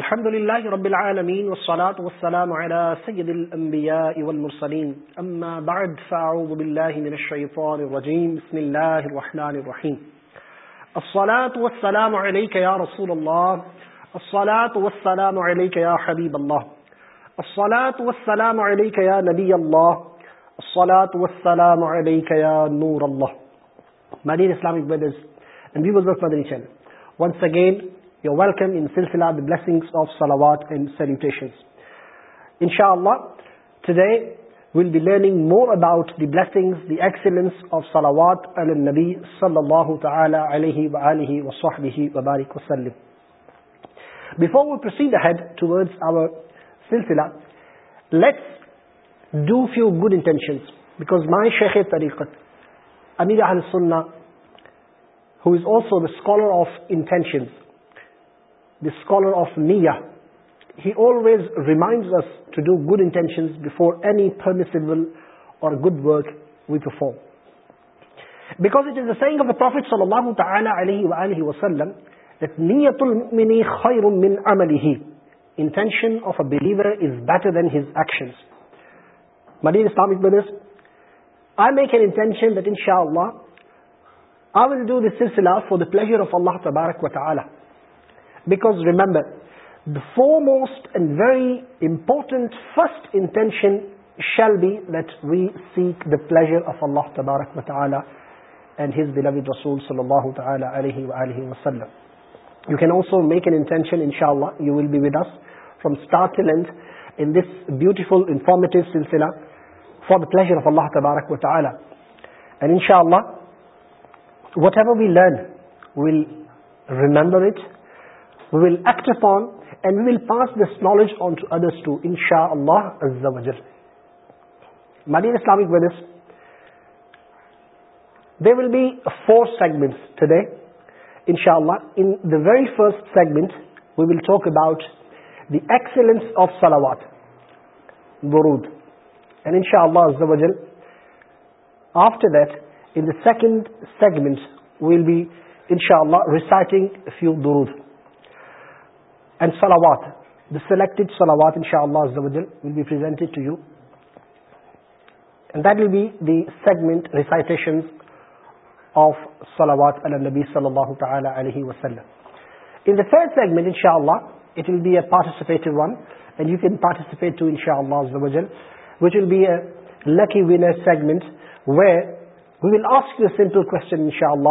الحمد لله رب العالمين والصلاة والسلام على سيد الأنبياء والمرسلين أما بعد فأعوذ بالله من الشيطان الرجيم بسم الله الرحمن الرحيم الصلاة والسلام عليك يا رسول الله الصلاة والسلام عليك يا حبيب الله الصلاة والسلام عليك يا نبي الله الصلاة والسلام عليك يا نور الله مدين اسلامي brothers and we will work for the channel once again your welcome in سلسلہ ان شاء اللہ today will be learning more about the blessing the excellence of سلواتی وبارک وسلم do few good intention because my شیخ طریقت scholar of intentions scholar of me always ریمائنڈزیبل اور گڈ ویفینشنک وا because remember the four most very important first be let we seek the pleasure of اللہ تبارکو make intention from start and in this beautiful informative سلسلہ for the pleasure of اللہ تبارک متعالیٰ ان شاء اللہ whatever we learn we'll remember we will act up on and we will pass this knowledge on others too ان شاء اللہ they will be four segments today ان شاء اللہ in the very first segment we will talk about the excellence of سلاوات ان شاء اللہ after that in second segment will be ان شاء اللہ ریسائٹنگ فیو درود لکی ونر سیگمنٹ ویئر اللہ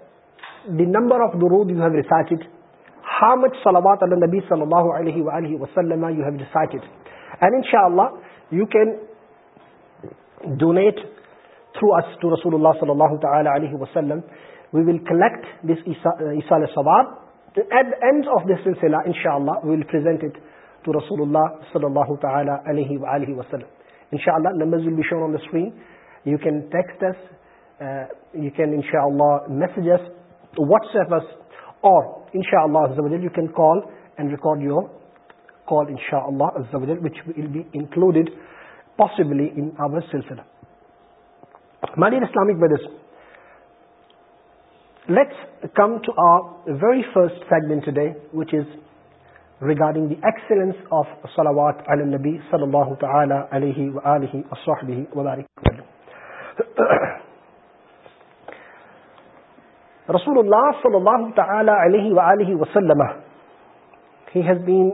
دی نمبر آف درود you have recited how much صلوات علی نبی صلی اللہ علیہ وآلہ وسلم یو ہیو ریسائٹڈ اینڈ انشاءاللہ you can donate through us to رسول اللہ صلی اللہ تعالی علیہ وسلم وی ول کلیکٹ دس اصال ثواب at the end of this سلسلہ ان شاء اللہ we will present it to رسول اللہ صلی اللہ تعالی علیہ وآلہ وسلم inshallah numbers will be shown on the screen you can text us uh, you can inshallah message us to WhatsApp can call and record your call in will be included possibly let's come to our very segment today which is regarding the excellence of وسلم رسول اللہ صلی اللہ تعالی علیہ وآلہ وسلم he has been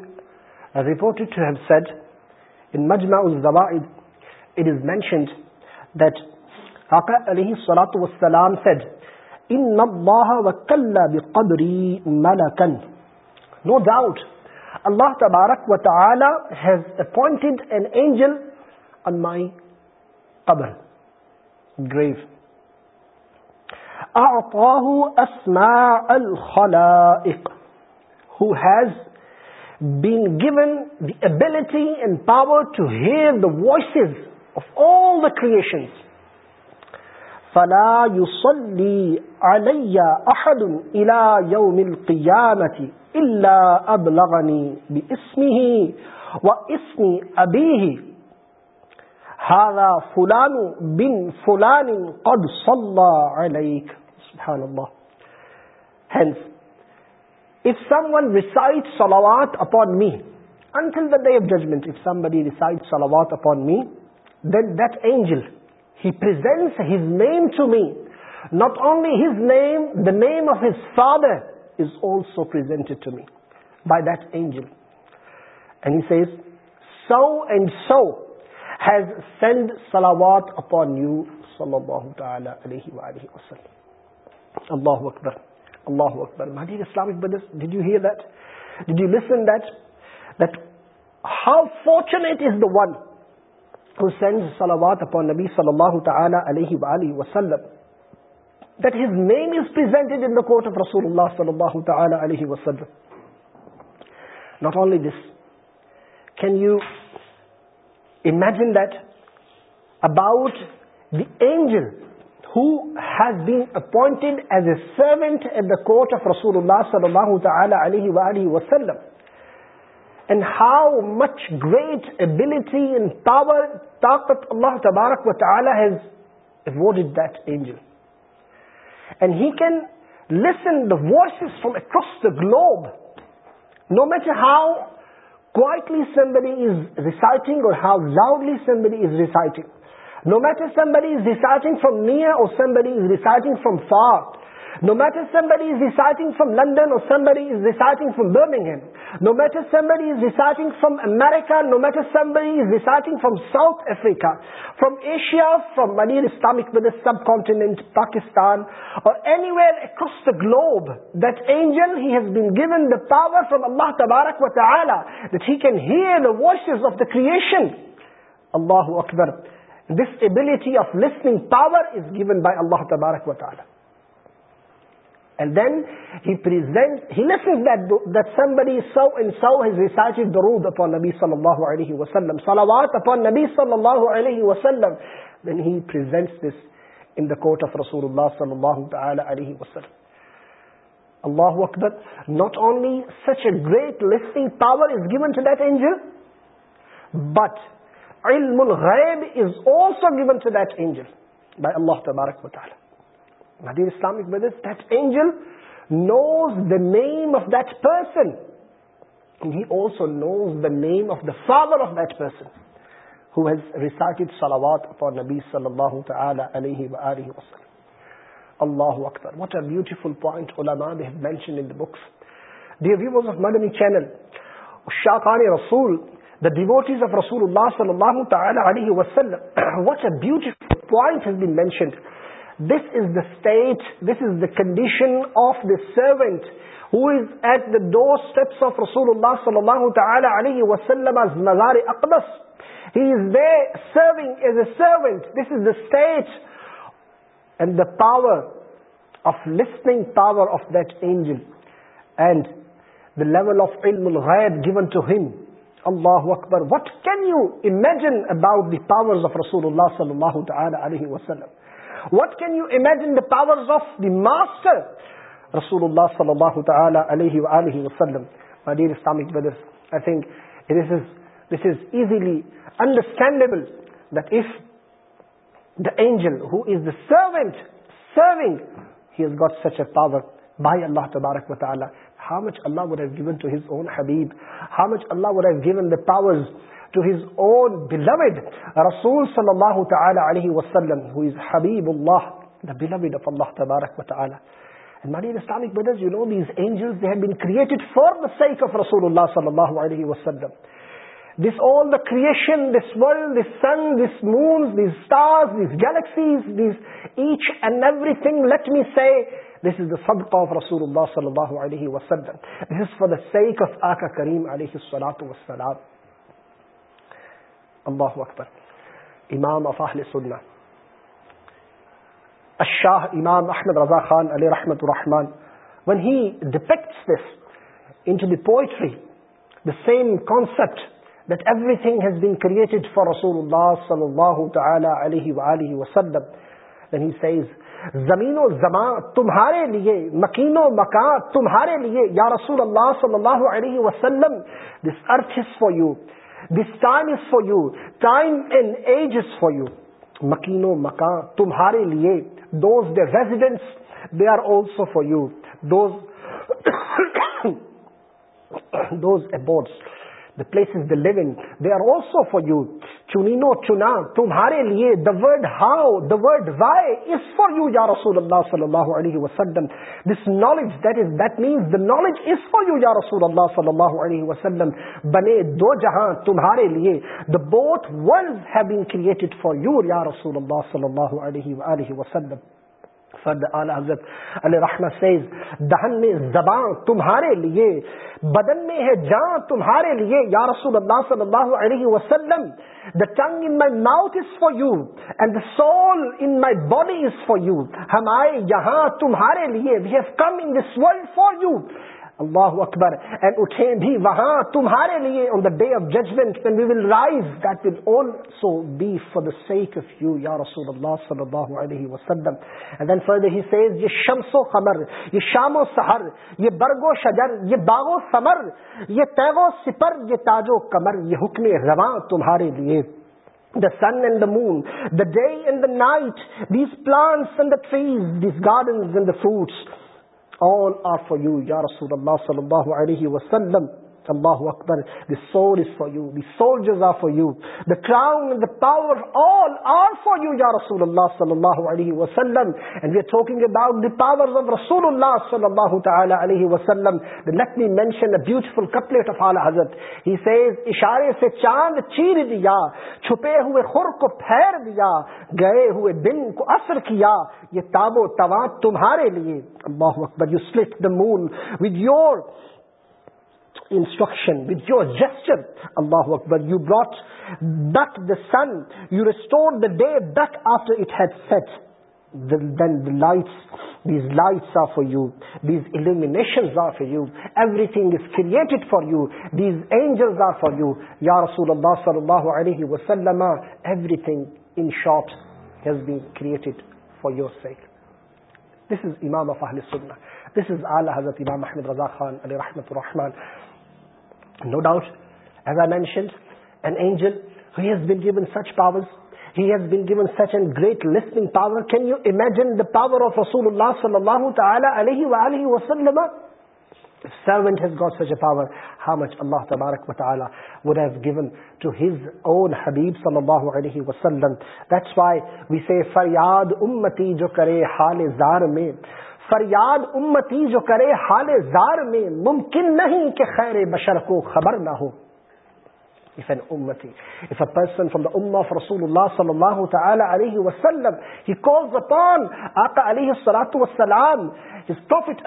reported to have said in مجمع الزوائد it is mentioned that حقا علیہ الصلاة والسلام said ان اللہ وکل بقبر ملکا no doubt Allah تبارک و تعالی has appointed an angel on my قبر grave اعطاه Asma الخلائق who has been given the ability and power to hear the voices of all the creations فلا يصلي علي احد الى يوم القيامه الا ابلغني باسمه واسم ابيه ہین فاس recite upon metal the day of judgment recite سالوات اپون می دین دنجل ہیٹ has name to me not only his name the name of his father is also پرائی دنجل so and so has sent سلاوات upon you صلی اللہ تعالی علیہ وآلہ وسلم اللہ اکبر اللہ اکبر مہدی Islamic brothers did you hear that did you listen that that how fortunate is the one who send سلاوات اپون نبی صلی اللہ تعالی علیہ وآلہ وسلم that his name is presented in the court of Rasulullah sallallahu ta'ala alayhi wa sallam. Not only this, can you imagine about the angel who has appointed as a servant in the court of رسول اللہ تعالی علیہ وسلم and how much great ability in power طاقت اللہ تبارک ویز ویٹ angel and he can listen the voices from across the globe no much how لیمبلی is reciting or how lovely somebody is ریسائکل no matter somebody is reciting from near or somebody is reciting from فارٹ know matter somebody is reciting from London reciting from برنگ and no matter اسمبلیچنگ from America no matter somebody is reciting from South Africa from Asia from many Islamic with the subcontinent Pakistan or anywhere across globe دینجل has been given the power from اللہ تبارک وط اعلیٰ he can hear of the creation اللہ اکبر this ability of listening power is given by اللہ تبارک ولا And then he presents, he listens that, that somebody so and so has recited the upon Nabi sallallahu alayhi wa sallam. Salawat upon Nabi sallallahu alayhi wa sallam. Then he presents this in the court of Rasulullah sallallahu ta'ala alayhi wa sallam. Allahu Akbar, not only such a great listening power is given to that angel, but ilmul ghayb is also given to that angel by Allah tabarak wa ta'ala. My dear Islamic brothers, that angel knows the name of that person. And he also knows the name of the father of that person who has recited salawat upon Nabi sallallahu ta'ala alayhi wa alayhi wa sallam. Allahu Akbar. What a beautiful point ulama they have mentioned in the books. Dear viewers of Madani channel, Shaqani Rasul, the devotees of Rasulullah sallallahu ta'ala alayhi wa sallam, what a beautiful point has been mentioned. This is the stitch this is the condition of the sir is the stitch the powering power of دینجل and the level of علم الد گناہ اکبر what can you imagine about the power اللہ what can you imagine the power of the master رسول اللہ صلی اللہ تعالی علیہ وآلہ وسلم My dear Islamic brothers, I think this is, this is easily understandable that if the angel who is the servant serving, he has got such a power by Allah Tabarak wa Ta'ala. How much Allah would have given to his own Habib? How much Allah would have given the powers to his own beloved رسول صلی اللہ تعالی علیہ وسلم who is Habib Allah, the beloved of Allah تبارک و تعالی And my dear Islamic brothers, you know these angels, they have been created for the sake of Rasulullah sallallahu alayhi wa sallam. This all the creation, this world, this sun, this moon, these stars, these galaxies, these each and everything, let me say, this is the sadqa of Rasulullah sallallahu alayhi wa sallam. This is for the sake of Aka Kareem alayhi salatu wa salam. اللہ اکبر امام افاہل سننا الشاہ امام احمد رضا خان علیہ رحمت الرحمان one he ڈپیکٹس پوئٹریڈ for رسول تمہارے لیے مکین و مکان تمہارے لیے یا رسول اللہ صلی اللہ علیہ وسلم this earth is for you this time is for you time and age is for you و مکان تمہارے لیے those they residents they are also for you those those a place is the لونگو for you چنینو چنان تمہارے لیے فرد اعلی حضرت علیہ رحمت سیز دہن میں زبان تمہارے لیے بدن میں ہے جان تمہارے لیے یا رسول اللہ صلی اللہ علیہ وسلم the tongue in my mouth is for you and the soul in my body is for you ہم آئے یہاں تمہارے لیے we have come in this world for you اللہ اکبر اینڈ اٹھیں بھی وہاں تمہارے لیے on the day of judgment when we will rise that will also be for the sake of you یا رسول اللہ صلی اللہ علیہ وسلم and then further he says یہ شمس و قمر یہ شام و سحر یہ برگ و شجر یہ باغ و سمر یہ تیغ و سپر یہ تاج و کمر یہ حکم رواں تمہارے لیے The sun and the moon, the day and the night, these plants and the trees, these gardens and the fruits. All of you یار صد اللہ صلی اللہ علی وسند چاند چیر دیا چھپے ہوئے خور کو پھیر دیا گئے ہوئے بن کو اثر کیا یہ تابو تباہ تمہارے لیے انسٹرکشن ود یور جسچر حضرت امام احمد رضا خان علی رحمت الرحمان نو ڈاؤٹ جو کرے فریاد امتی جو کرے حال زار میں ممکن نہیں کہ خیر بشر کو خبر نہ ہو if if an ummati, a person from the ummah of of Rasulullah sallallahu ta'ala alayhi alayhi alayhi wa wa wa sallam, he calls upon Aqa salatu salatu salam, salam, his Prophet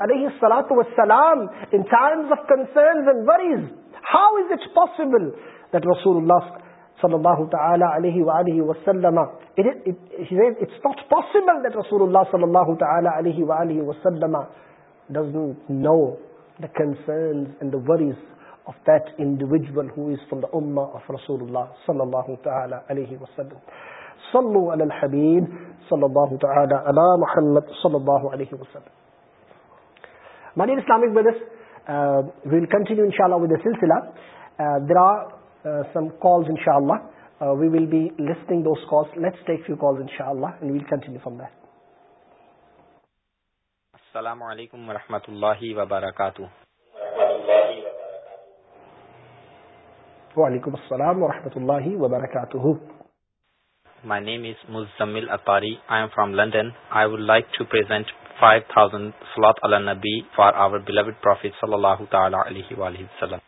in times concerns and worries, how is it possible that Rasulullah صلی اللہ تعالی علیہ وآلہ وسلم it's not possible that اللہ صلی اللہ تعالی علیہ وآلہ وسلم doesn't know the concerns and the worries of that individual who is from the ummah of Rasulullah صلی اللہ تعالی علیہ وسلم صلوا علی الحبیب صلی اللہ تعالی علی محمد صلی اللہ علیہ وسلم My dear Islamic brothers, uh, we will continue inshallah with the silsila. Uh, there are السلام علیکم اللہ my name is Muzammil Attari London I would like to present five thousand سلاد علی نبی فار وسلم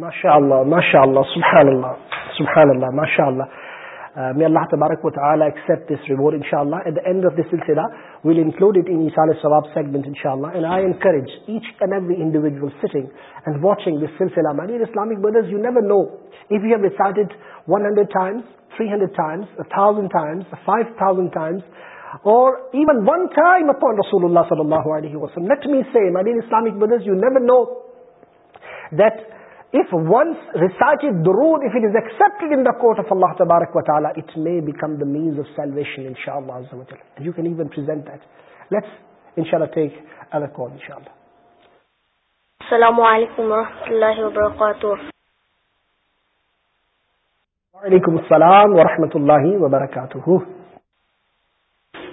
ماشاء اللہ ماشاء اللہ سبحان اللہ سبحان اللہ ماشاء اللہ میں اللہ تبارک و تعالی ایکسپٹ دس ریوارڈ انشاءاللہ at the end of this سلسلہ ویل انکلوڈ اٹ ان ایصال الثواب سیگمنٹ انشاءاللہ and I encourage each and every individual sitting and watching this سلسلہ many Islamic brothers you never know if you have recited 100 times 300 times 1000 times 5000 times or even one time upon رسول اللہ صلی اللہ علیہ وسلم late me say many Islamic brothers you never know that السلام علیکم اللہ وبرکاتہ وعلیکم السلام ورحمۃ اللہ وبرکاتہ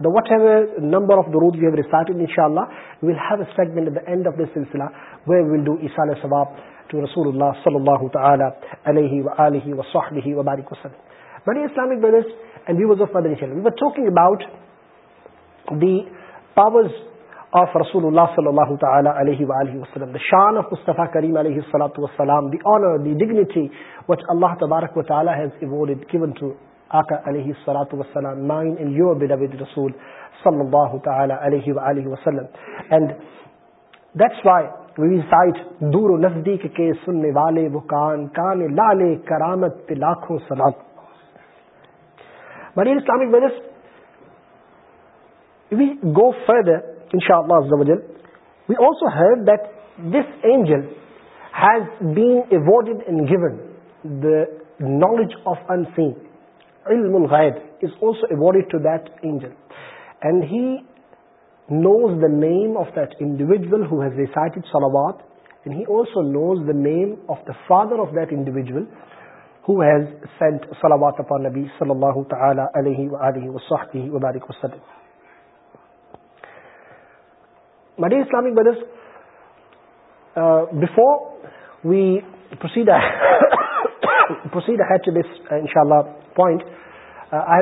the whatever number of durood we have recited inshallah we will have a segment at the end of this silsila where we will do isala sawab to rasulullah sallallahu taala alayhi wa alihi wa sahbihi wa barik wasallam many islamic brothers and viewers of madani channel we were talking about the powers of rasulullah sallallahu taala alayhi wa alihi wasallam the shan of mustafa kareem alayhi salatu wassalam the honor the dignity which allah tbaraka wa taala has awarded given to آقا علیہ علیہ والسلام mine and and your beloved صلی اللہ تعالی وسلم that's why we we we recite دور و نزدیک کے سننے والے وہ کان کان کرامت پہ لاکھوں سلام Islamic brothers go further inshallah also heard that this angel has been awarded and given the knowledge of unseen knows the name of the individual name of the father of that individual meaning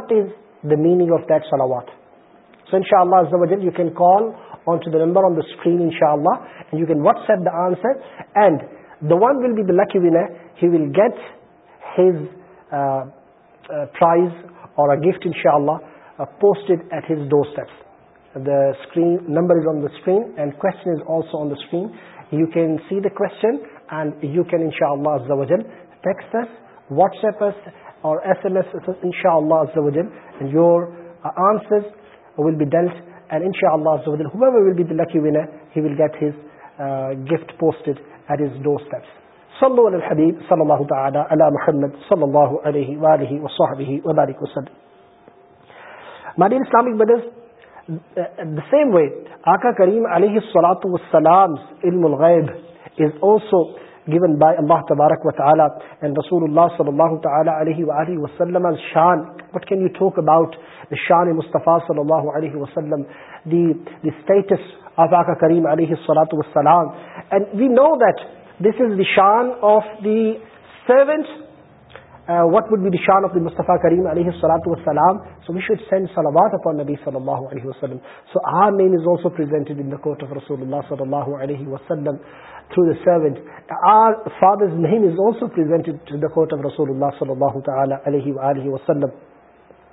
of that سلامات number on the screen ان شاء اللہ you can WhatsApp the answer and be lucky when get prize اور gift ان شاء اللہ posted at ہزار screen is also on the screen you can see the question and you can ان شاء اللہ واٹس ایپس اور and inshallah whoever will be the lucky winner he will get his uh, gift posted at his doorstep sallu ala habib sallallahu ta'ala ala muhammad sallallahu alayhi wa alihi wa sahbihi wa barik wasallam my islamic brothers the same way aka kareem alayhi salatu wassalam ilm al-ghaib is also given by allah tbarak wa ta'ala and rasulullah sallallahu ta'ala alayhi wa alihi wasallam al-shan what کینک about مصطفیٰ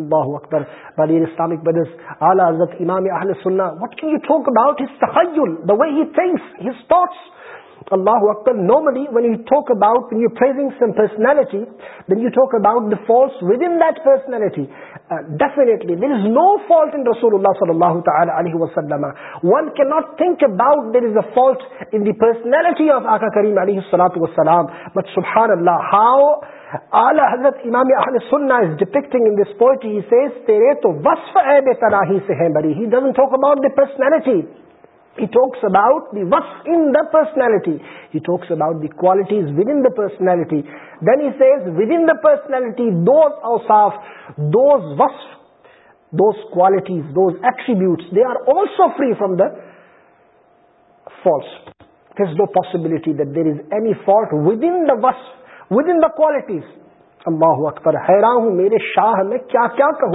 اللہ اکبر many Islamic brothers اعلی حضرت امام اہل سنہ what can you talk about his تخیل the way he thinks his thoughts اللہ اکبر نو مڈی when you talk about you praising some personality then you talk about the faults within that personality fault انسنالٹی کریم علیمان سے talks about the وس in the personality talks about the qualities in personality دینی personal faults no possibility there is any fault within the وس within the qualities اللہ اک پر حیران ہوں میرے شاہ میں کیا کیا کہ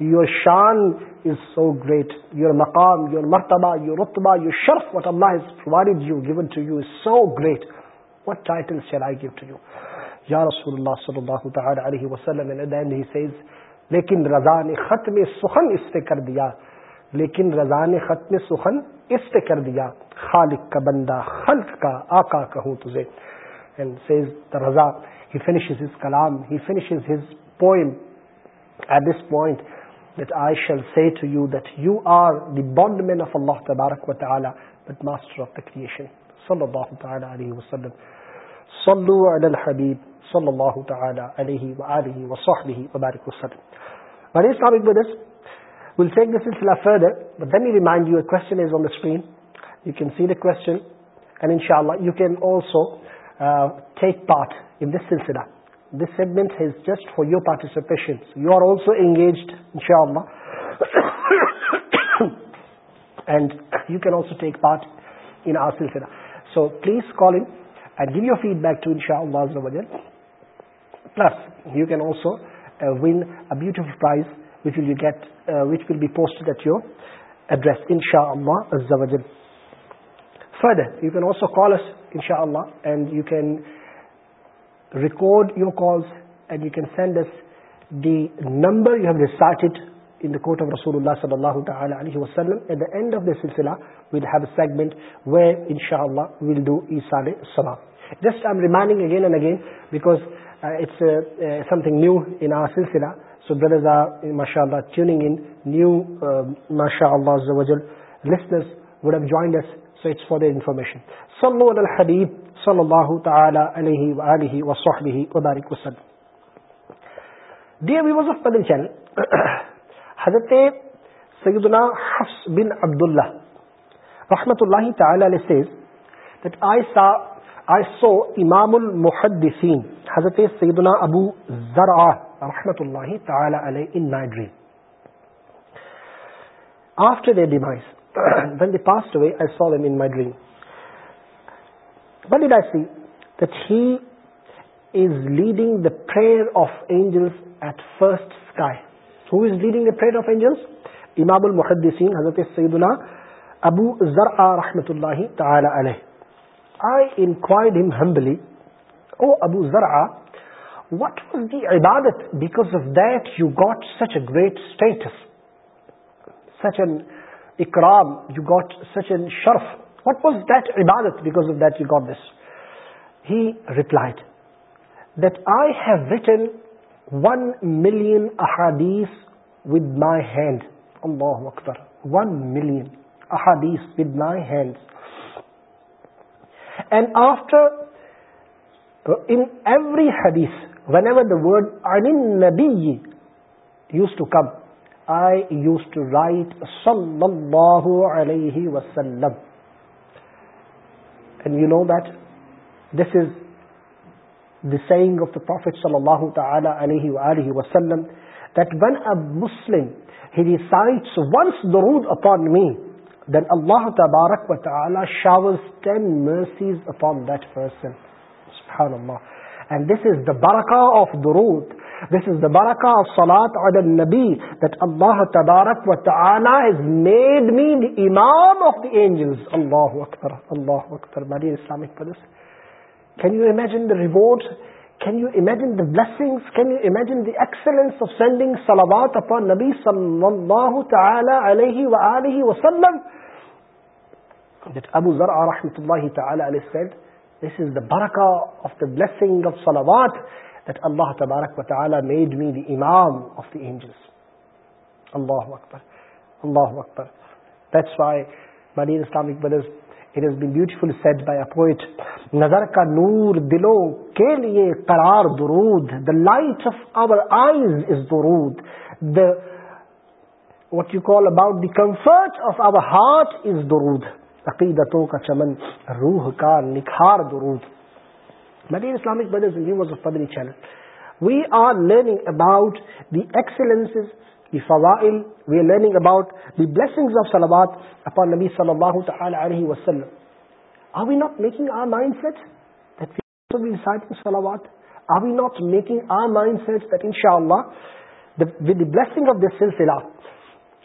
یور شان از سو گریٹ یور مقام یور مرتبہ یور رتبہ your Sharaf what Allah is provide you given to you is so great what title shall I give to you یا رسول اللہ صلی اللہ تعالی علیہ وسلم he says, لیکن رضا نے ختم سخن اس پہ کر دیا لیکن رضا نے ختم سخن اس پہ کر دیا خالق کا بندہ خلق کا آقا کہوں تجھے and says the Raza, he finishes his kalam, he finishes his poem at this point there دانڈ you ارسچن you can see داشن you can also take part silsila this segment has just for your participation you are also engaged ان شاہ you can also take part in silsila so please call in feed back to شاہ زوجل plus you can also win a beautiful prize will you get which will be posted at your address ان شاہ زبر فرد you کینسو call ان شاء اللہ and you can record you calls you can send اللہ وے نیو ان سلسلہ وڈ جو صلی اللہ تعالی علیہ وآلہ وصحبہ وبارک وسلم دیئر ویورز اف پدن چینل حضرت سیدنا حفص بن عبداللہ رحمت اللہ تعالی علیہ says that I saw, I saw امام المحدثین حضرت سیدنا ابو زرعا رحمت اللہ تعالی علیہ in my dream after their demise when they passed away I saw them in my dream امام حضرت ابو زرآت اللہ what was the ibadat because of دچ a great status اکرام یو گا شرف واز دٹ اڈالت بیکاز آف داڈ دس ہی ریپلائیڈ دئی have written one million ahadith with my hand اکثر one million ahadith with my hand and after انی ہ وین ایور دا وڈ آر ان بی used to come I used to write سم باہو سم you know this is the C of the prophet اللہ وسلم دیٹ ون اے مسلم روڈ اپان می دین اللہ تبارک ٹینسیز اپان درسن دس از دا براک آف دا روڈ براکا آف سلاد اور براکا آف دا بلسنگ سلامات اللہ تبارکس وقت نظر کا نور دلوں کے لیے کرار درو the light of our eyes is درود you call about the comfort of our heart is درو عقیدتوں کا چمن روح کا نکھار دروت Dear Islamic brothers and viewers of Padri channel, we are learning about the excellences, the fawail, we are learning about the blessings of salawat upon Nabi sallallahu ta'ala alayhi wa sallam. Are we not making our mindset that we also be reciting salawat? Are we not making our mindset that inshallah, the, with the blessing of this silsila,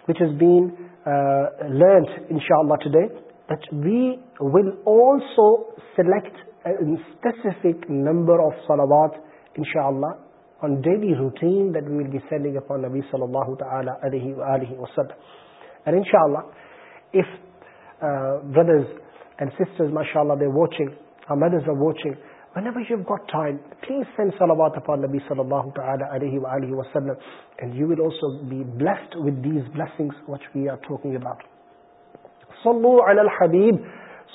which has been uh, learned inshallah today, that we will also select a specific number of salawat, inshallah, on daily routine that we will be sending upon Nabi sallallahu ta'ala alayhi wa alayhi wa sada. And inshallah, if uh, brothers and sisters, mashallah, they're watching, our mothers are watching, Whenever you've got time, please send salawat upon Nabi sallallahu ta'ala alayhi wa alayhi wa sallam. And you will also be blessed with these blessings which we are talking about. Sallu ala al-habib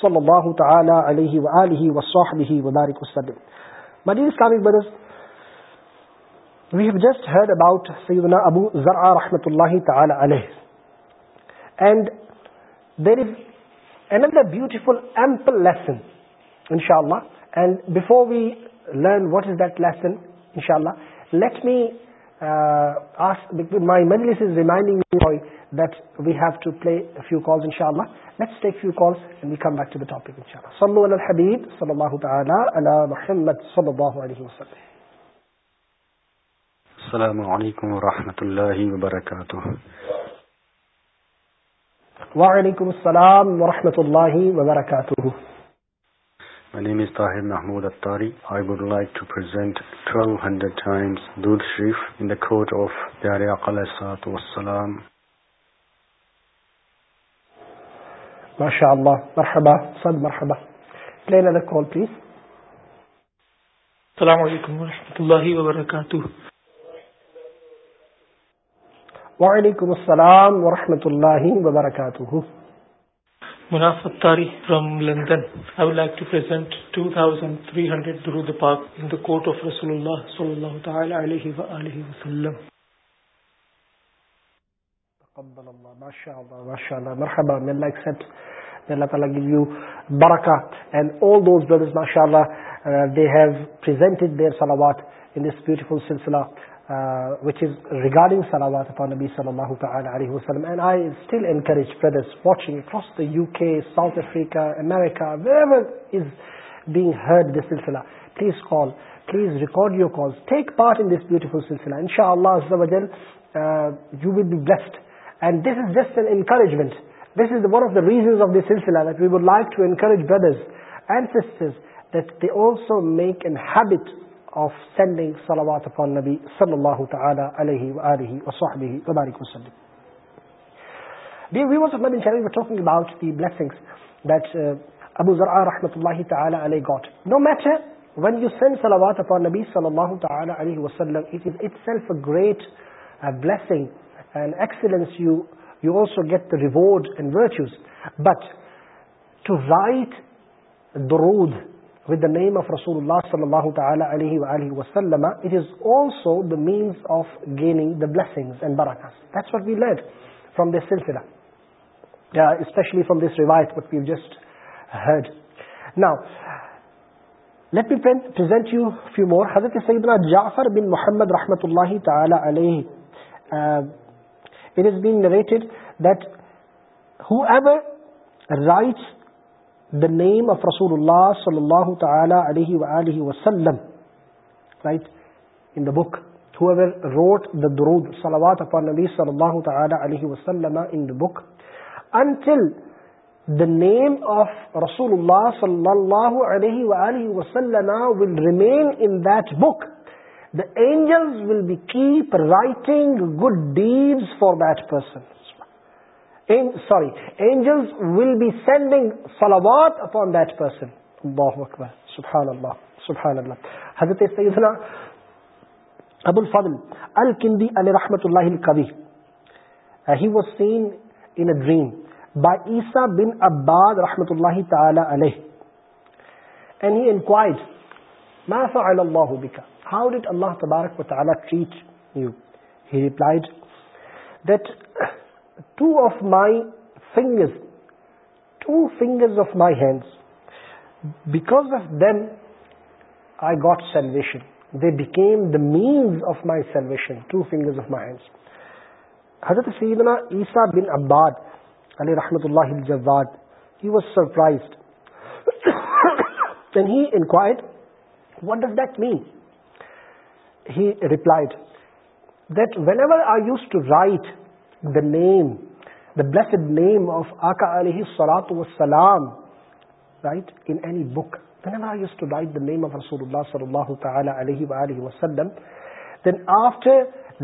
صلی اللہ تعالی علیہ وآلہ وصحبہ وبارک وسلم my dear Islamic brothers we have just heard about سیدنا ابو زرع رحمت اللہ تعالی علیہ and there is another beautiful ample lesson inshallah and before we learn what is that lesson inshallah let me السلام علیکم و رحمۃ اللہ وبرکاتہ وعلیکم السلام ورحمۃ اللہ وبرکاتہ my name is Tahir Mahmood Attari I would like ٹوزینٹ hundred of پیار السلام علیکم اللہ وبرکاتہ وعلیکم السلام ورحمۃ اللہ وبرکاتہ Munaf Attari from London. I would like to present 2,300 Durud Pak in the court of Rasulullah sallallahu ta'ala alayhi wa alihi wa sallam. تقبل الله ما شاء الله ما شاء الله may Allah accept may Allah ta'ala give you barakah and all those brothers mashallah uh, they have presented their salawat in this beautiful silsila which is regarding سلامات watching across Africa America where please call please record yours take part in this beautiful سلسلہ ان شاء اللہ this is جسٹریجمنٹ this is one of the reasons سلسلہ that we وائک to encourage brothers and sisters that so make an habit great band ایکسیلینسو get اینڈو but to write the رود with name of رسول اللہ وسلم وسلم آلسو دا مینس آف گینگاس what bad from this سلسلہ جافر بن Muhammad رحمت اللہ رائٹس دا نیم آف رسول اللہ صلی اللہ تعالی علیہ وآلہ وسلم write in the book whoever wrote the durood salawat upon nabi sallallahu ta'ala alayhi wa sallam in the book until the name of rasulullah sallallahu alayhi wa alihi wa sallam will remain in that book the angels will be keep writing good deeds for that person sorry angels will be sending فلاوات upon that person اللہ اللہ اللہ اکبر سبحان سبحان حضرت سیدنا ابو الفضل الکندی رحمت اللہ القوی he was seen in a dream by عیسیٰ بن عباد رحمت اللہ تعالی علیہ اینڈ ہی انکوائرڈ ما فعل اللہ بکا ہاؤ اللہ تبارک و تعالی treat you he replied that two of my fingers two fingers of my hands because of them I got salvation they became the means of my salvation two fingers of my hands حضرت سیدنا ایسا بن عباد علی رحمت اللہ الجاد he was surprised when he inquired what ڈف then he replied that whenever I used to write the name the blessed name of آکا علیہ سلاۃ وسلام write in any book whenever I used to write the name of Rasulullah sallallahu ta'ala alayhi wa alihi wa sallam, then after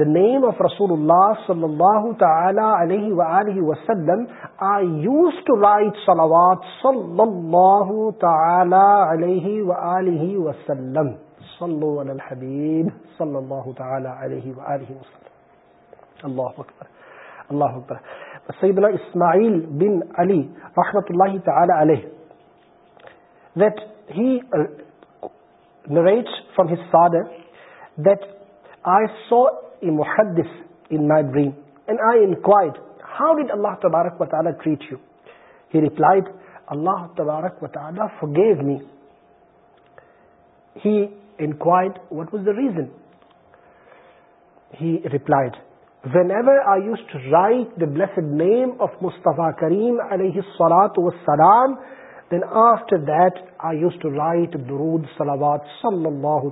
the name of Rasulullah sallallahu ta'ala alayhi wa alihi wa sallam, I used to write salawat sallallahu ta'ala alayhi wa alihi wa sallam. Sallu ala al-habib sallallahu ta'ala alayhi wa alihi wa sallam. Allahu Akbar. اللہ اکبر سید اللہ اسماعیل بن علی رحمت اللہ تعالی علیہ that he narrates from his father that I saw a muhaddis in my dream and I inquired how did Allah tabarak wa ta'ala treat you he replied Allah tabarak wa ta'ala forgave me he inquired what was the reason he replied whenever I used to write name of Mustafa کریم علیہ اکبر اللہ تعالیٰ صلی اللہ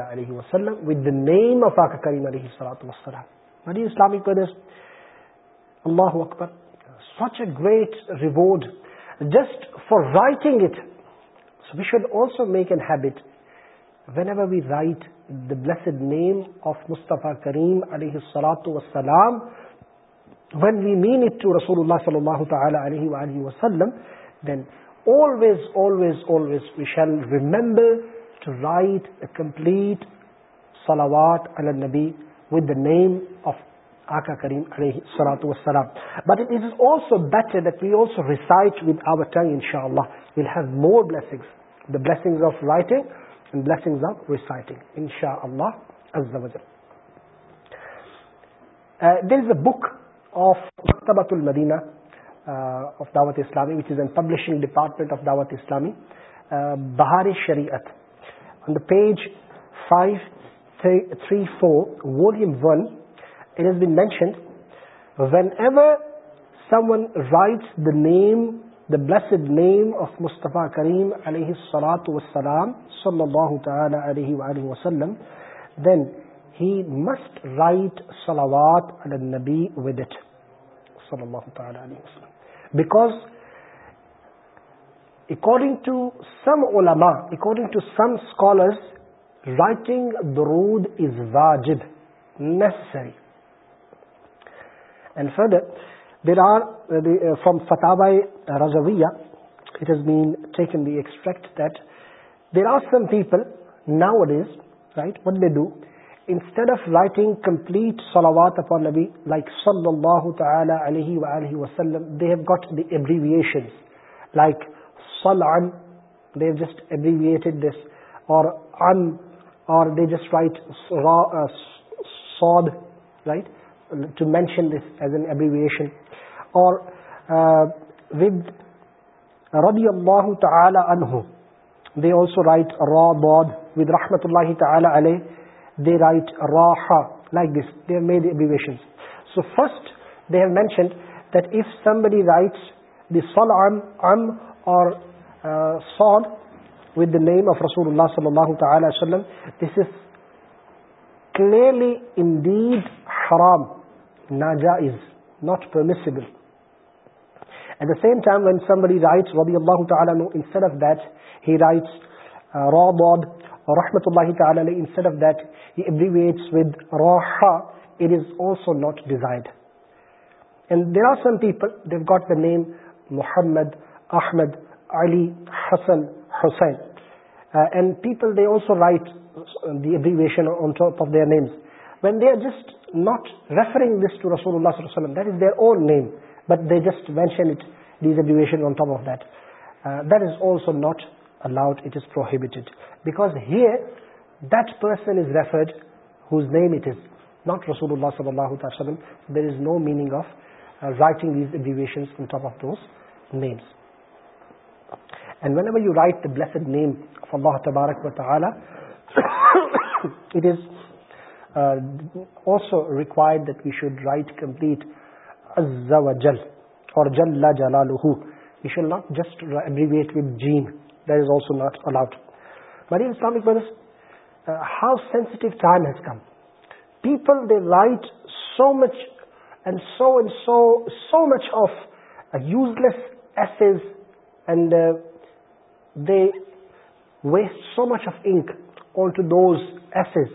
علیہ وسلم وا name of کریم صلاحات وسلم اسلامک و اکبر such a great reward just for writing it we should also make an habit whenever we write name of Mustafa کریم علیہ وین وی مین وسلم ریمبر ٹو رائٹلیٹ سلاواتی ودا نیم دس اے book of اختبت Medina of Dawat اسلامی department of Dawat Islami Bahar Shariat page five three four volume one it is بیشنڈ whenever someone writes the name the blessed name of Mustafa کریم علیہ وسلم صلی اللہ تعالی علیہ وسلم دین ہی مسٹ رائٹ سلاوات نبی ود اٹھ بکاز اکارڈنگ ٹو سم علما according to some scholars writing the رود از واجد necessary and further there are from فتابا رگویا ہٹ ہیز بی ایسٹرکٹ دیر آر سم پیپل نو اڈ ایز رائٹ وٹ دی ڈو انٹرڈ آف رائٹنگ کمپلیٹ سولا وات افر وسلم they have got the abbreviations like سن they just abbreviated these are in they just write ساد right to mention this as abbreviation or name of رسول اللہ دس از کلیئرلی haram. نا جا not permissible at the same we write of that he writes را باڈ رحمت اللہ تعالیٰ دیو got the name Muhammad Ahmad Ali Hasan Hussain people they also write of their names when they are just not referring رسول اللہ وسلم that is their own name but they just mention also not allowed it is prohibited because here that person is referred whose name it is not رسول اللہ صلی اللہ وسلم there is no meaning of writing these abbreviation اللہ تبارک also required that we should write complete و جل اور جل لا جلالہ we should not just جسٹریویٹ with جین that is also not allowed مری Islamic how sensitive time has come people they write so much and so and so so much of useless ایسز and they waste so much of انک او to those ایسز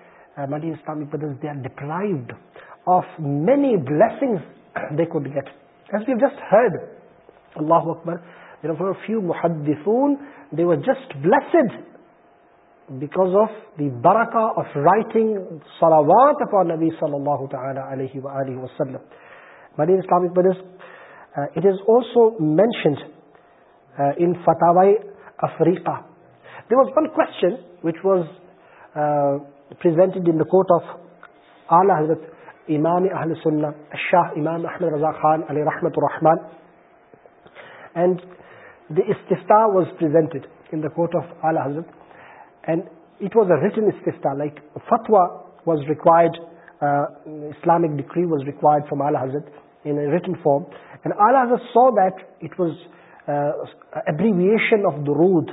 مڈین Islamic پر فتح افریقہ د was one کو presented in court of اعلی حضرت امام اہل سنہ شاہ امام احمد رضا خان علیہ رحمت الرحمان اینڈ دی استفتا was presented in the court of اعلی حضرت and it was a written استفتا لائک فتوا was required Islamic decree was required from اعلی حضرت ان ریٹن فارم اینڈ اعلی حضرت so that it was abbreviation of the Ruth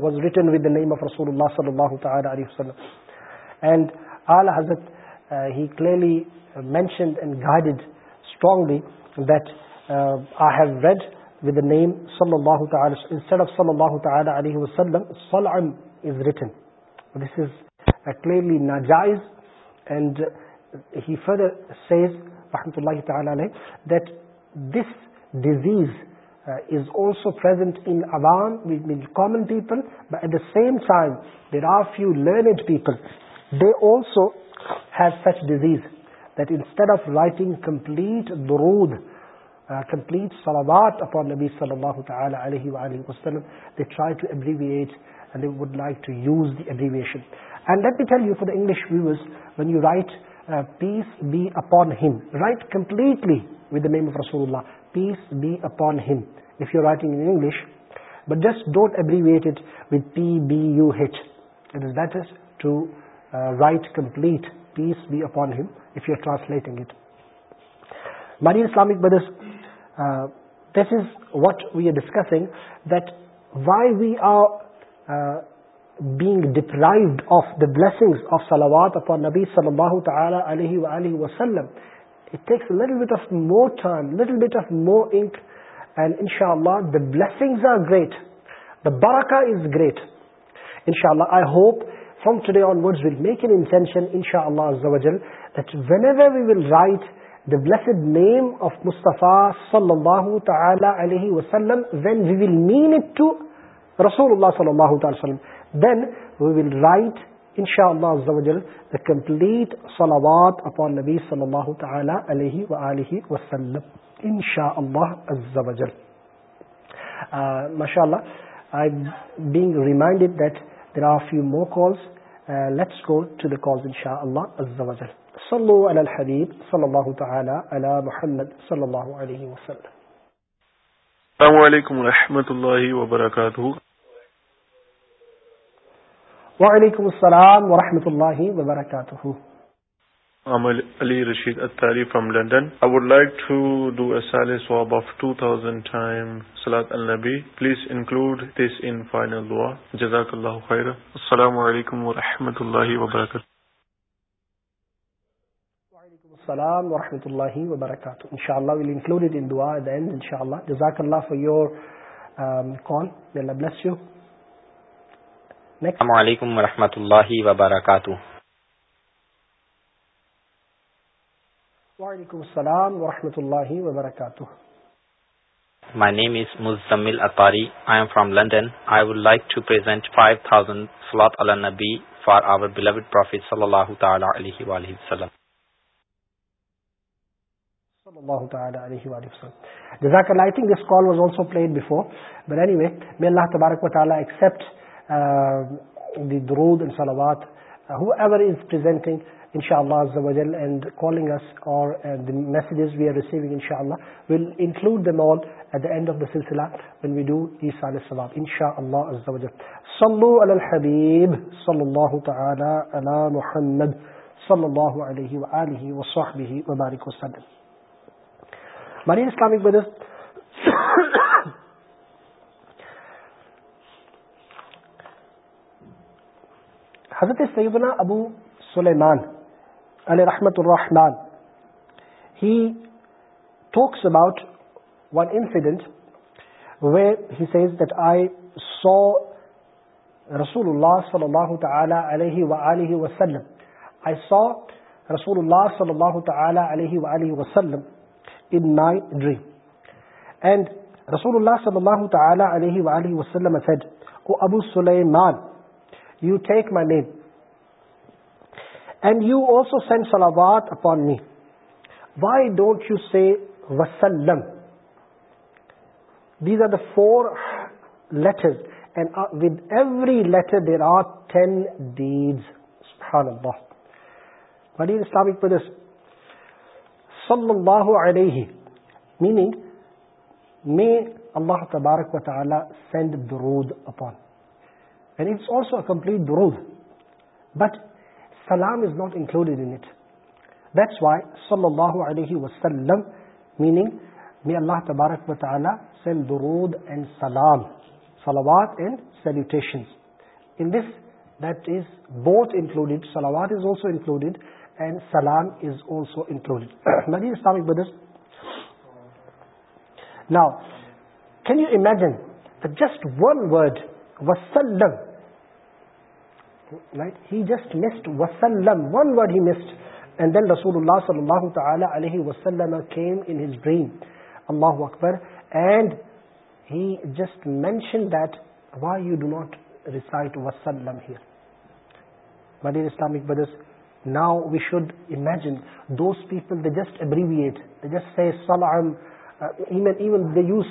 was written with of اللہ صلی اللہ حضرت he clearly mentioned and guide strongly دئی ہیو ریڈ ود سمازن دس از اے کلیئرلی ناجائز اینڈ ہیز وحمۃ اللہ تعالیٹ دس ڈیزیز از اولسوزنٹ in common people but at the same time there are you learned people they also has such disease of writing complete سوات upon نبی صلی اللہ تلیہ they would like to use the abbreviation and دل you for English when you write peace be upon him write completely with of رسول اللہ peace be upon him if you writing but just don't abbreviate it we believe it is better upon translating it مری Islamic this is what we are discussing that why we are being deprived of the bliss of سلوات upon نبی سلم و علیہ وسلم it takes a little bit of more time, little bit of more ink, and inshallah, the blessings are great. The barakah is great. Inshallah, I hope from today onwards we'll make an intention, inshallah, that whenever we will write the blessed name of Mustafa sallallahu ta'ala alayhi wa sallam, then we will mean it to Rasulullah sallallahu ta'ala sallam. Then we will write ان شاء اللہ زوجل the complete صلوات upon نبی صلی اللہ تعالی علیہ و علیہ وسلم ان شاء اللہ زوجل ماشاء اللہ I being reminded that there are few more calls let's go to the calls ان شاء اللہ زوجل صلو علی الحبیب صلی اللہ تعالی علی محمد صلی اللہ علیہ وسلم السلام علیکم و اللہ وبرکاتہ وعلیکم السلام و رحمۃ اللہ وبرکاتہ السلام علیکم اللہ السلام علیکم ورحمۃ اللہ وبرکاتہ وعلیکم السلام ورحمۃ اللہ وبرکاتہ My name is Muzammil Atari. I am from London. I would like to present 5,000 Salat ala Nabi for our beloved Prophet sallallahu ta'ala alayhi wa alayhi wa sallam. Sallallahu ta'ala alayhi wa alayhi wa sallam. Jazakallah, I think this call was also played before. But anyway, may Allah tabarak wa ta'ala accept the durood and salawat uh, whoever is presenting inshallah azawajal and calling us or uh, the messages we are receiving inshallah will include them all at the end of the silsila when we do isa al salat inshallah azawajal sallu ala al habib sallallahu ta'ala ala muhammad sallallahu alayhi wa alihi wa sahbihi wa barik wa sallam my name is islamic buddhist حضرت سیدنا ابو سلیمان علیہ رحمت الرحمان he talks about one incident way he says that I saw رسول اللہ صلی اللہ تعالی علیہ و وسلم آئی سو رسول اللہ صلی اللہ تعالی علیہ و وسلم ان مائی ڈریم اینڈ رسول اللہ صلی اللہ تعالی علیہ وآلہ وسلم said, او ابو سلیمان you take my name and you also send سلاباد upon me why don't you say وسلم these are the four letter with every letter there are ten deeds adding میں اللہ تبارک وطہ سینڈ د رود upon and it's also a complete درود but سلام is not included in its why صلی اللہ علیہ وسلم تبارک و تعالی سیم درود اینڈ سلام سلامات اینڈ سیلوٹیشن سلاواد از اولسو انکلوڈیڈ اینڈ سلام از آلسو انکلوڈیڈی اسلامک نا can you M just one word وسلم جسٹ مسڈ وسلم اللہ صلی اللہ تعالی وسلم اکبر and he just mention that why you do not recite وسلم Islamic now we should imagine those people they just abbreviate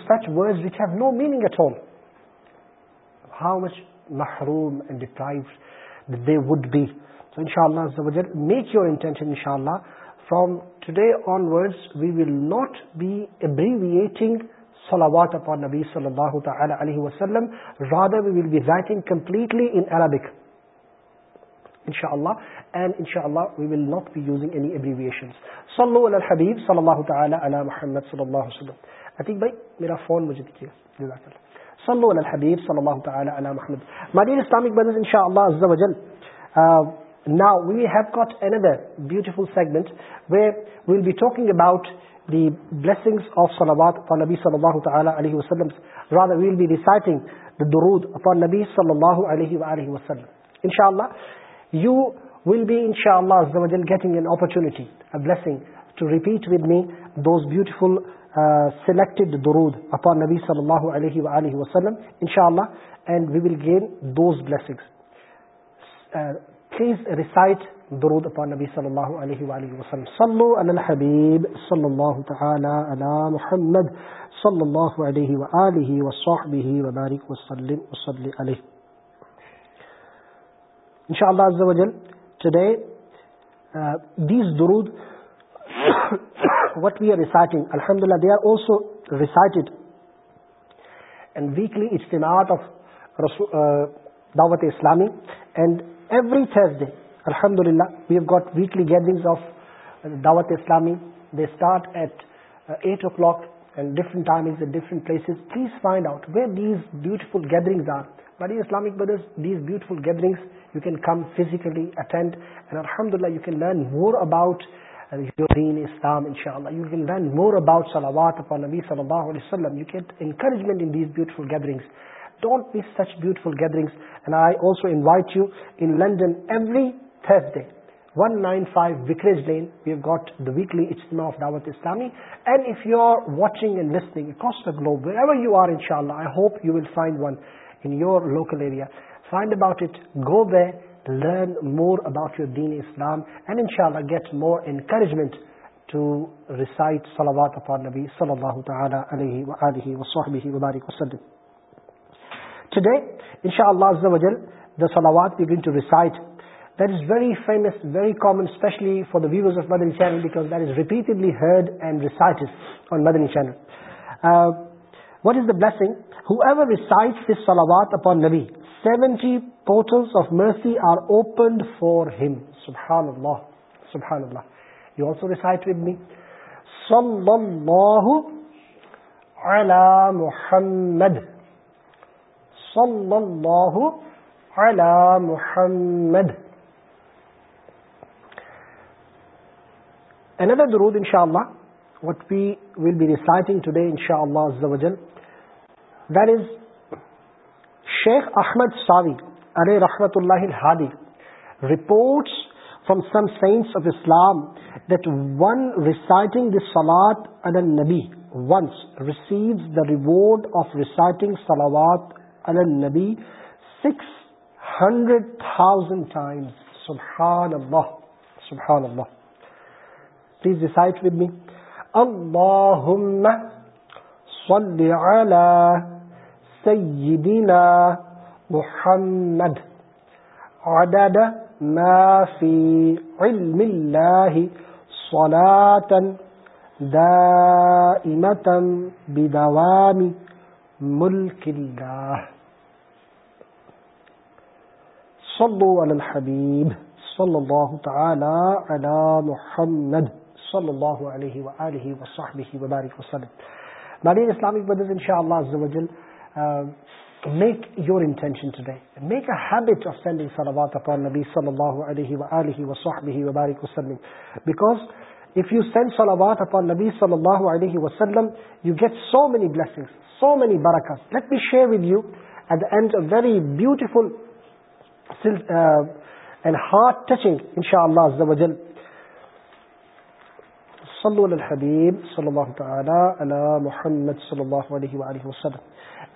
such word which have no meaning at home make your intention ان شاء اللہ from today حبیب صلی اللہ تعالیٰ صلی اللہ وسلم بھائی میرا فون مجھے نبیل نبی صلی اللہ اپرچونٹی سلیکٹڈ درود اپان نبی صلی اللہ علیہ وآلہ وسلم انشاءاللہ and we will gain those blessings please recite درود اپان نبی صلی اللہ علیہ وآلہ وسلم صلو علی الحبیب صلی اللہ تعالی علی محمد صلی اللہ علیہ وآلہ وصحبہ وبارک وسلم وصلی علیہ انشاءاللہ عز و جل today uh, these درود وٹ وی آر ریسائٹنگ الحمد للہ they are also recited weekly it's not of Dawat Islami and every Thursday we've got weekly gathering of Dawat Islami they start at eight o'clock different places please find out where these beautiful gathering are we Islamic these beautiful gathering you can come physically attend الحمد اللہ you can learn more about Islam learn more about سلامات نبی صلی اللہ علیہ وسلمجمنٹرنگس gathering I also invite you in London every day one nine five گاٹلی اسلامی and if you are watching and listening across globe ever you are ان شاء اللہ I hope you will find one in you over local area find about it go week learn more about your دین اسلام and ان شاء اللہ get more انیجمنٹ اپبیٹ that is very famous very کامنشلی for the viewers repeatedly Hare Madan channel what is سولاوات اپار نبی seventy portal of mercy are opened for him سبحان سبحان اللہ اللہ you also recite with me اللہ علی ان شاء اللہ what will be be reciting inshallah azza ان شاء اللہ is شیخ احمد ساوی علیہ رحمت اللہ الحادی reports from some saints of Islam that one reciting the سلاد ال نبی once receives the reward of reciting سلاوات ال نبی سکس ہنڈریڈ تھاؤزینڈ ٹائمس سبحان اللہ سبحان اللہ پلیز ڈیسائڈ ود می اللہ صلی علی سیدنا محمد عدد ما في علم الله صلاة دائمة بدوام ملك الله صلوا على الحبيب صلى الله تعالى على محمد صلى الله عليه وآله وصحبه وبارك وسلم مالين اسلامي بدد ان شاء الله عز وجل make your intention beauty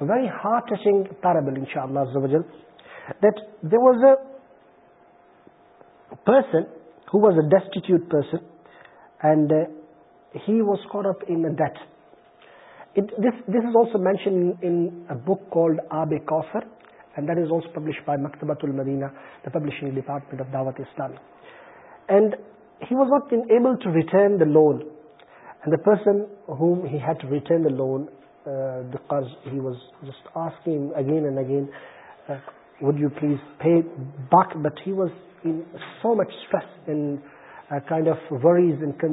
very hard touching آب اے بائی مختبت was just asking again and again would you please فی but but he was in so much stress of worries int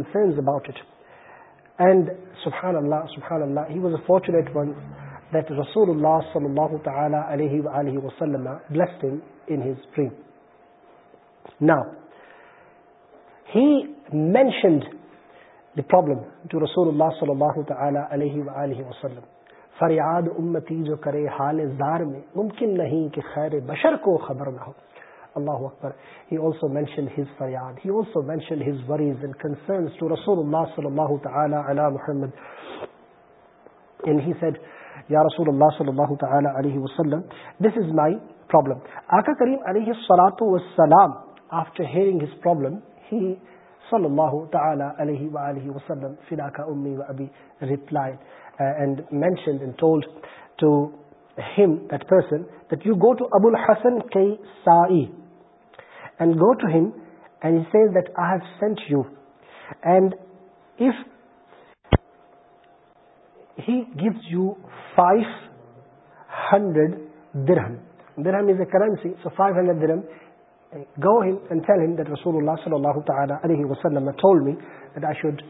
and سبحان اللہ سبحان اللہ he was a fortunate want رسول اللہ ولی اللہ تعالی وسلمڈ the problem to Rasulullah sallallahu ta'ala alayhi wa alihi wa sallam فریاد امتی جو کرے حال زار میں ممکن نہیں کہ خیر بشر کو خبر نہ ہو اللہ اکبر ہی آلسو مینشن ہز فریاد he also mention his worries and concerns to رسول اللہ صلی اللہ تعالی علی محمد اینڈ ہی سیڈ یا رسول اللہ صلی اللہ تعالی علیہ وسلم دس از مائی پرابلم آقا کریم علیہ السلاۃ والسلام after hearing his problem he صلی اللہ تعالی علیہ وآلہ وسلم امی و ابی he says you go to sent الحسن he gives you gives you درہم درہم is a currency so so 500 dirham go him and tell him that Rasulullah sallallahu ta'ala alayhi wa sallam told me that I should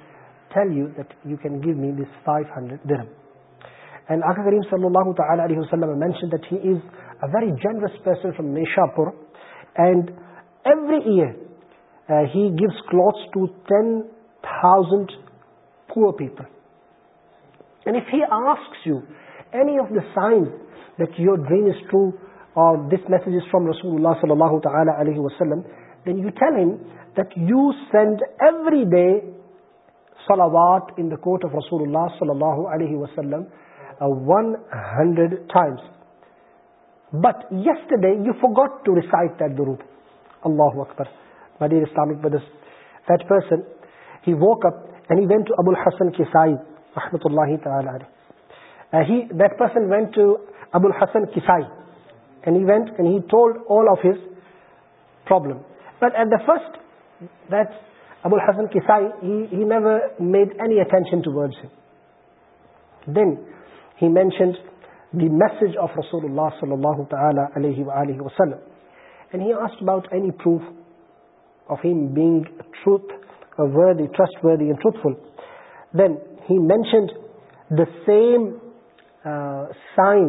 tell you that you can give me this 500 dirham. And Akha Kareem sallallahu ta'ala alayhi wa sallam mentioned that he is a very generous person from Nishapur and every year uh, he gives clothes to 10,000 poor people. And if he asks you any of the signs that your dream is true, one hundred but yesterday you forgot to decide اللہ اکبر حسن حسن کسائی N even he told all of ہزم but at the first ابو الحسن کسائی made attention towards then he mentioned the message of رسول اللہ صلی اللہ تعالی وسلم truth trust truthful then he mentioned the same sign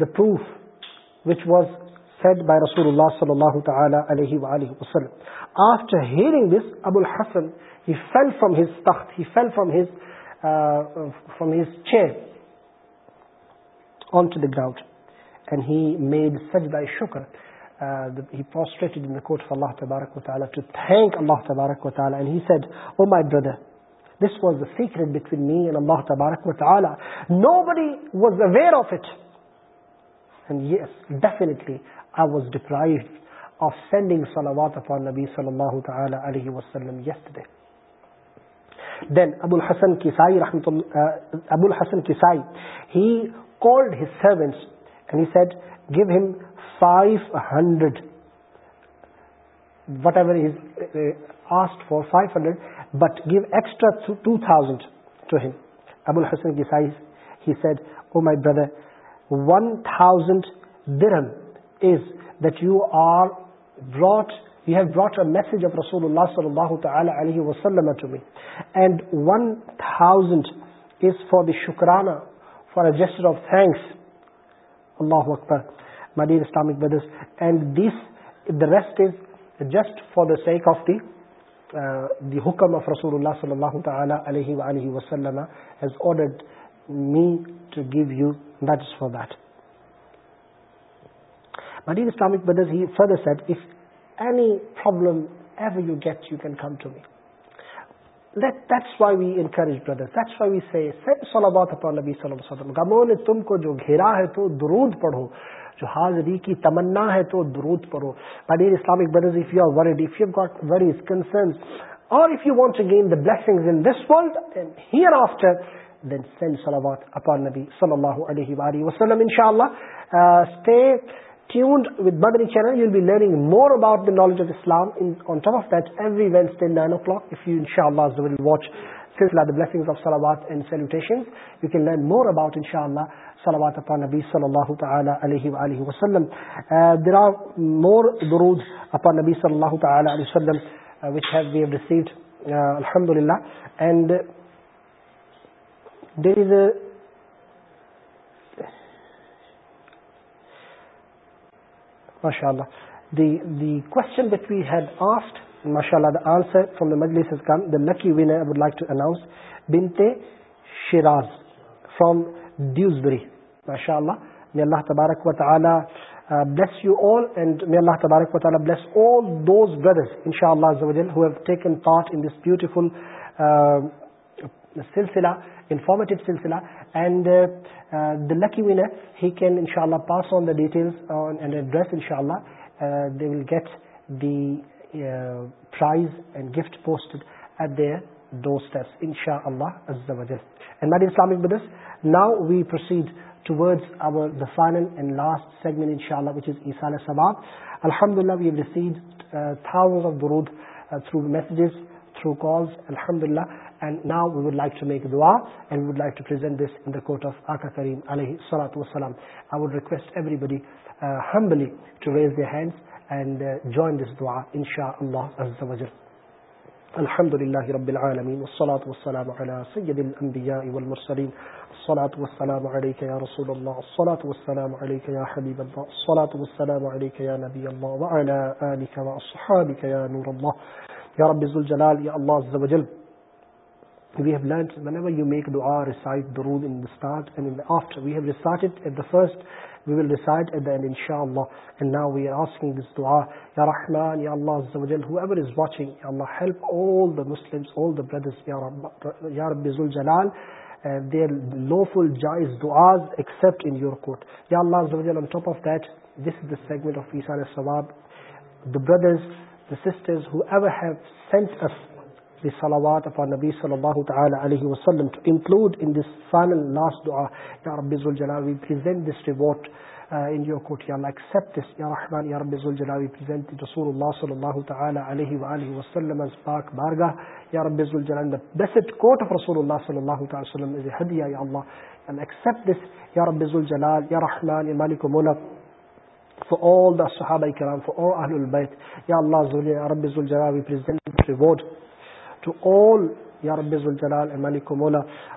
the proof اللہ آفٹرک was aware of it for نبی صلی اللہ تلیہ ابو السن کسائیٹ said give him five hundred whatever as for five hundred but give extra two thousand to him ابو ہسن کی سائی head oh my brother one that's درٹ یو ہیانہ rest is just for the sake of the حکم of رسول اللہ صلی اللہ تعالی وسلمڈ me to give you that is for دڈی Islamic brother said any problem تم کو جو گھیرا ہے تو درود پڑھو جو حاضری کی تمنا ہے تو درود پڑھو اسلامک بردرز کنسنس اور blessing in this world and hair after knowledge اسلامی نائن او کلکات اپان صلی اللہ وسلم آنسر دا لکی بنتے شیراز فرام اللہ تبارک اللہ تبارک و تعالیٰ ان شاء اللہ بیوٹیفل سلسلہ انفارمیٹو سلسلہ and the lucky winner he can ان شاء اللہ pass on the details address ان شاء اللہ they will get the prize and gift post at their دوست ان شاء اللہ and Islamic بدس now we proceed to words over the final and last segment ان شاء اللہ وچ از عیسال صباب الحمد للہ وی ریسیو تھاؤزنڈ آف درود through messages through calls, alhamdulillah. And now we would like to make dua and we would like to present this in the court of Aqa Kareem alayhi salatu wasalam. I would request everybody uh, humbly to raise their hands and uh, join this dua, inshaAllah azza wa الحمد لله رب العالمين والصلاة والسلام على سيد الأنبياء والمرسلين الصلاة والسلام عليك يا رسول الله الصلاة والسلام عليك يا حبيب الله الصلاة والسلام عليك يا نبي الله وعلى آلك وأصحابك يا نور الله لو فل جائز of this the segment of us brothers the sisters whoever have sent us the salawat of our Nabi sallallahu ta'ala alayhi wa sallam to include in this final last dua Ya Rabbi Zul Jalal we present this reward uh, in your court Ya Allah accept this Ya Rahman Ya Rabbi Zul Jalal we present the Rasulullah sallallahu ta'ala alayhi wa alayhi wa sallam as Park Barga Ya Rabbi Zul Jalal the blessed court of Rasulullah sallallahu ta'ala sallam is a hadiyah Ya Allah and accept this Ya Rabbi Zul Jalal Ya Rahman Ya Malik Mulak رحمۃ رحمۃ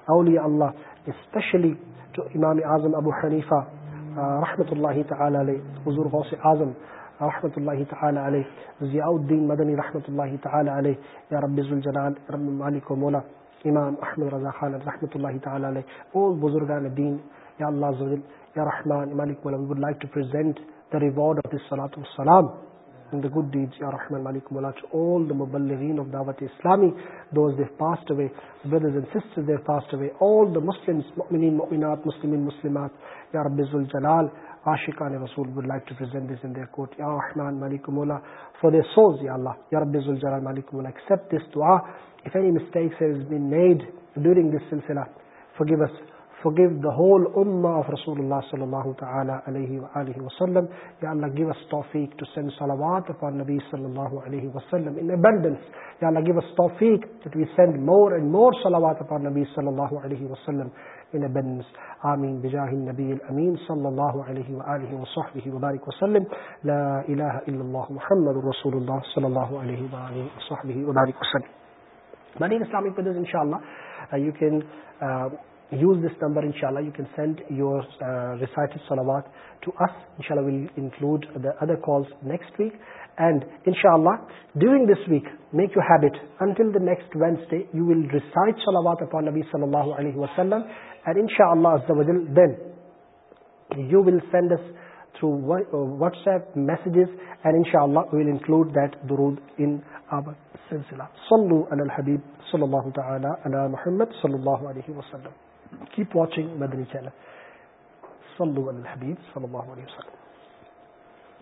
اللّہ ربالی امام احمد اللہ the reward of this salatu salam and the good deeds ya rahman malik mula to all the muballighin of dawat islami those they've passed away brothers and sisters they've passed away all the muslims mu'minin mu'minat muslimin muslimat ya rabbi zul jalal ashiqan e rasul would like to present this in their court ya rahman malik mula for their souls ya allah ya rabbi zul jalal malik mula accept this dua if any mistakes has been made during this silsila forgive us forgive the whole اما of رسول اللہ صلی اللہ تعالیٰ علیہ وآلہ وسلم یا اللہ give us توفیق ٹو سینڈ سلامات فار نبی صلی اللہ علیہ وسلم ان ابنڈنس یا اللہ گیو اس توفیق to send more and more سلامات فار نبی صلی اللہ علیہ وسلم ان ابنڈنس آمین بجاہ النبی الامین صلی اللہ علیہ وآلہ وصحبہ وبارک وسلم لا الہ الا اللہ محمد رسول اللہ صلی اللہ علیہ وآلہ وصحبہ وبارک وسلم مانین اسلامی پیدرز انشاءاللہ uh, you can uh, use this number ان شاء اللہ ان شاء اللہ during this week make you habit until the next Wednesday صلی اللہ علیہ وسلم کیپ واچنگ مدنی چینل صلو علی الحبیب صلی اللہ علیہ وسلم